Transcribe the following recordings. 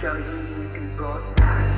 show you you can broadcast.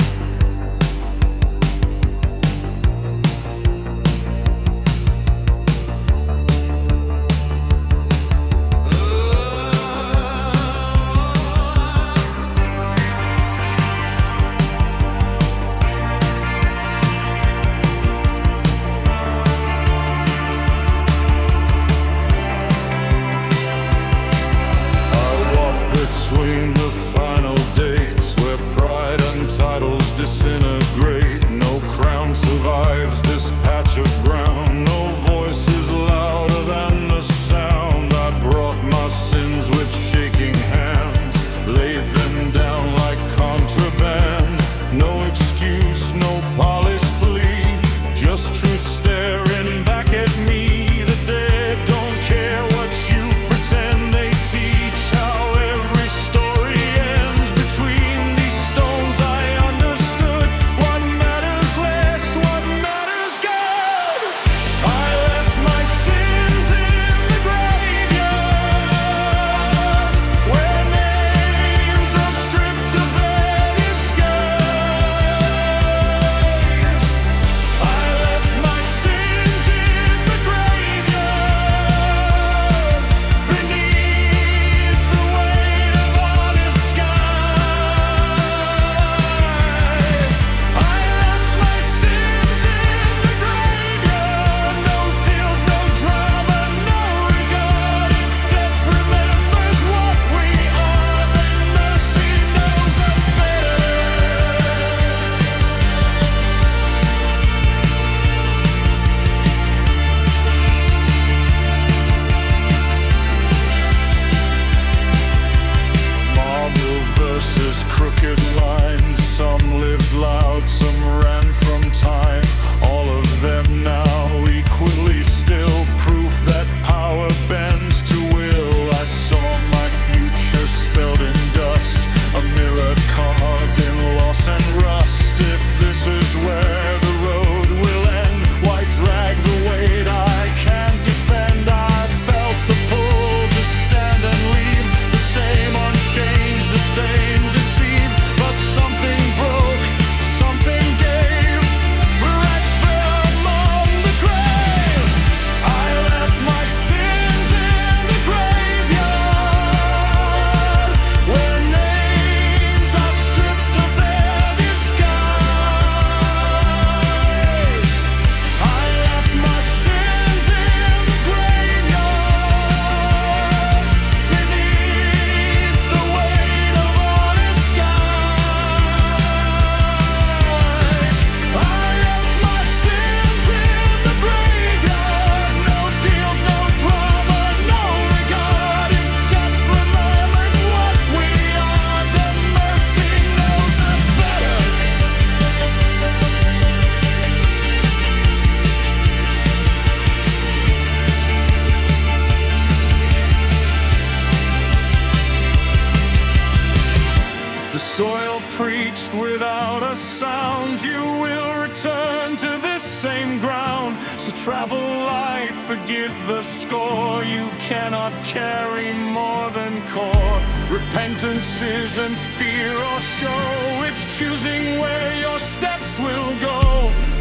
preached without a sound, you will return to this same ground. So travel light, forgive the score. You cannot carry more than core. Repentance isn't fear or show, it's choosing where your steps will go.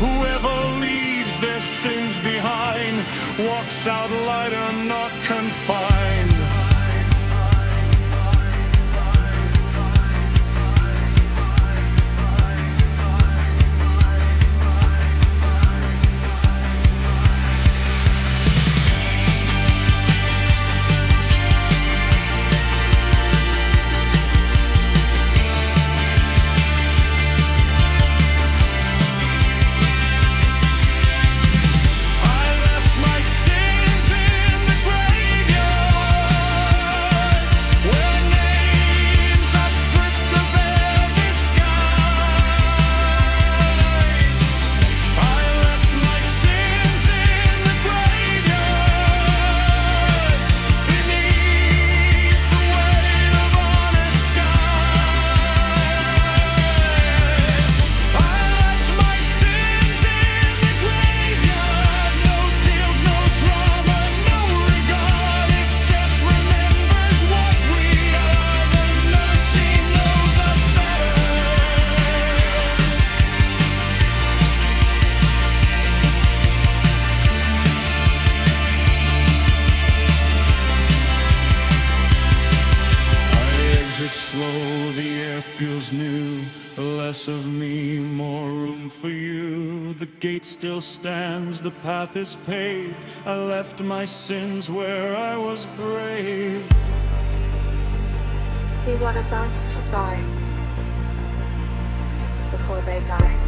Whoever leaves their sins behind walks out lighter, not confined. Less of me, more room for you. The gate still stands, the path is paved. I left my sins where I was brave. See what a bunch survive before they die.